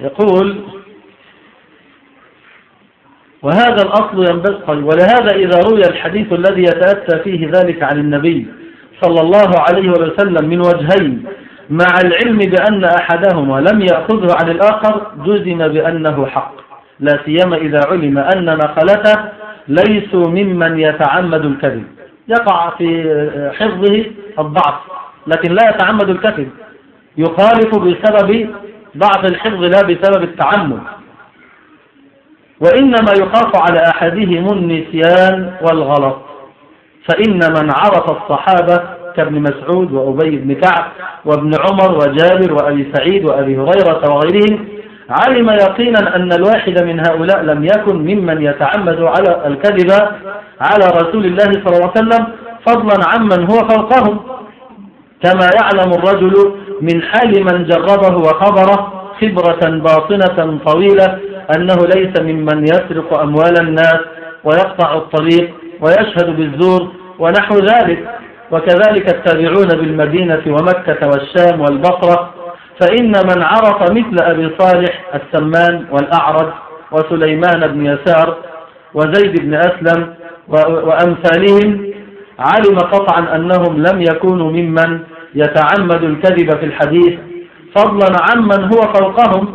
يقول وهذا الأصل ينبغي ولهذا إذا روي الحديث الذي يتأتى فيه ذلك عن النبي صلى الله عليه وسلم من وجهين مع العلم بأن أحدهما لم يأخذه عن الآخر جزم بأنه حق. لا سيما إذا علم أن نقلته ليسوا ممن يتعمد الكذب. يقع في حفظه الضعف لكن لا يتعمد الكذب. يخالف بسبب ضعف الحفظ لا بسبب التعمد. وإنما يخاف على أحدهم النسيان والغلط. فإن من عرف الصحابة كابن مسعود وأبي بن كعب وابن عمر وجابر وأبي سعيد وأبي هريرة وغيرهم علم يقينا أن الواحد من هؤلاء لم يكن ممن يتعمد على الكذب على رسول الله صلى الله عليه وسلم فضلا عمن هو فوقهم. كما يعلم الرجل من حال من جربه وخبره خبرة باطنة طويلة أنه ليس ممن يسرق أموال الناس ويقطع الطريق ويشهد بالزور ونحو ذلك. وكذلك التابعون بالمدينة ومكة والشام والبصرة فإن من عرف مثل أبي صالح السمان والأعرج وسليمان بن يسار وزيد بن أسلم وأمثالهم علم قطعا أنهم لم يكونوا ممن يتعمد الكذب في الحديث فضلا عمن هو فوقهم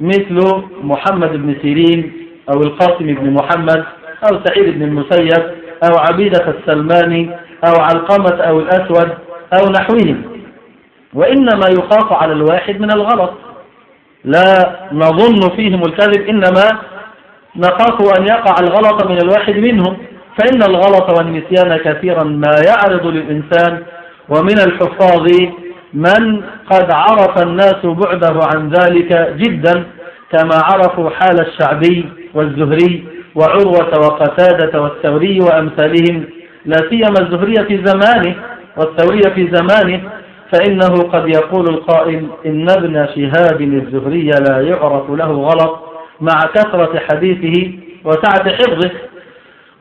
مثل محمد بن سيرين أو القاسم بن محمد أو سعيد بن المسيب أو عبيدة السلماني أو علقمة أو الأسود أو نحوهم. وإنما يخاف على الواحد من الغلط. لا نظن فيهم الكذب إنما نخاف أن يقع الغلط من الواحد منهم. فإن الغلط والنسيان كثيرا ما يعرض للإنسان. ومن الحفاظ من قد عرف الناس بعده عن ذلك جدا كما عرفوا حال الشعبي والزهري وعروة وقتادة والثوري وأمثالهم. لا سيما الزهري في زمانه والثوري في زمانه فإنه قد يقول القائل إن ابن شهاب الزهري لا يعرف له غلط مع كثرة حديثه وسعة حفظه.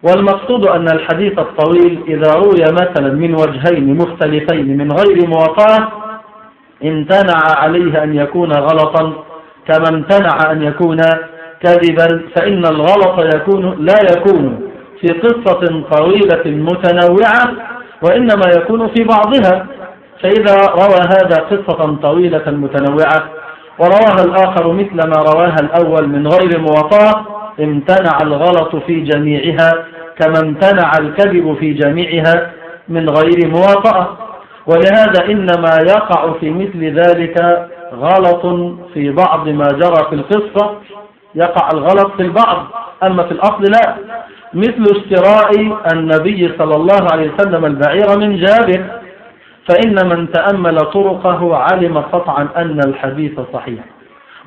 والمقصود أن الحديث الطويل إذا روي مثلا من وجهين مختلفين من غير مواطاة امتنع عليه أن يكون غلطا كما امتنع أن يكون كذبا فإن الغلط يكون لا يكون في قصة طويلة متنوعة وإنما يكون في بعضها. فإذا روى هذا قصة طويلة متنوعة ورواها الآخر مثل ما رواها الأول من غير مواطأة امتنع الغلط في جميعها كما امتنع الكذب في جميعها من غير مواطأة. ولهذا إنما يقع في مثل ذلك غلط في بعض ما جرى في القصة. يقع الغلط في البعض أما في الأصل لا. مثل اشتراء النبي صلى الله عليه وسلم البعير من جابر. فإن من تأمل طرقه علم قطعا أن الحديث صحيح.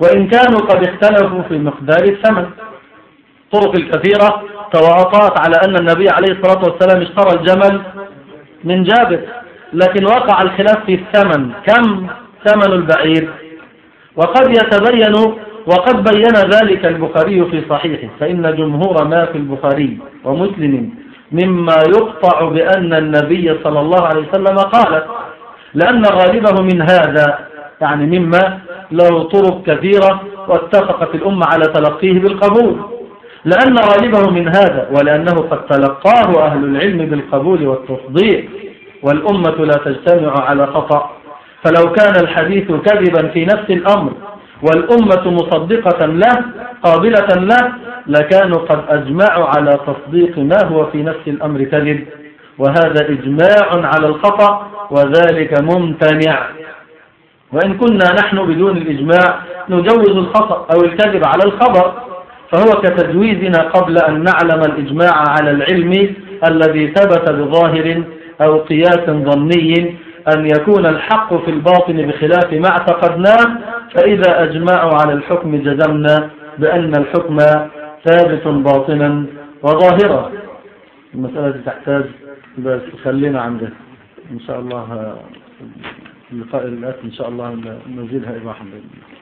وإن كانوا قد اختلفوا في مقدار الثمن. طرق الكثيرة تواطأت على أن النبي عليه الصلاة والسلام اشترى الجمل من جابر. لكن وقع الخلاف في الثمن. كم ثمن البعير؟ وقد يتبين وقد بين ذلك البخاري في صحيحه فإن جمهور ما في البخاري ومسلم مما يقطع بأن النبي صلى الله عليه وسلم قال لأن غالبه من هذا يعني مما له طرق كثيرة واتفقت الأمة على تلقيه بالقبول. لأن غالبه من هذا ولأنه قد تلقاه أهل العلم بالقبول والتصديق والأمة لا تجتمع على خطأ. فلو كان الحديث كذبا في نفس الأمر والأمة مصدقة له قابلة له لكانوا قد أجمعوا على تصديق ما هو في نفس الأمر كذب وهذا إجماع على الخطأ وذلك ممتنع. وإن كنا نحن بدون الإجماع نجوز الخطأ أو الكذب على الخبر فهو كتجويزنا قبل أن نعلم الإجماع على العلم الذي ثبت بظاهر أو قياس ظني أن يكون الحق في الباطن بخلاف ما اعتقدناه فإذا أجمعوا على الحكم جزمنا بأن الحكم ثابت باطنا وظاهرا. المسألة تحتاج بس خلينا عندها إن شاء الله اللقاء الآتي إن شاء الله نزيلها إباحة بإذن الله.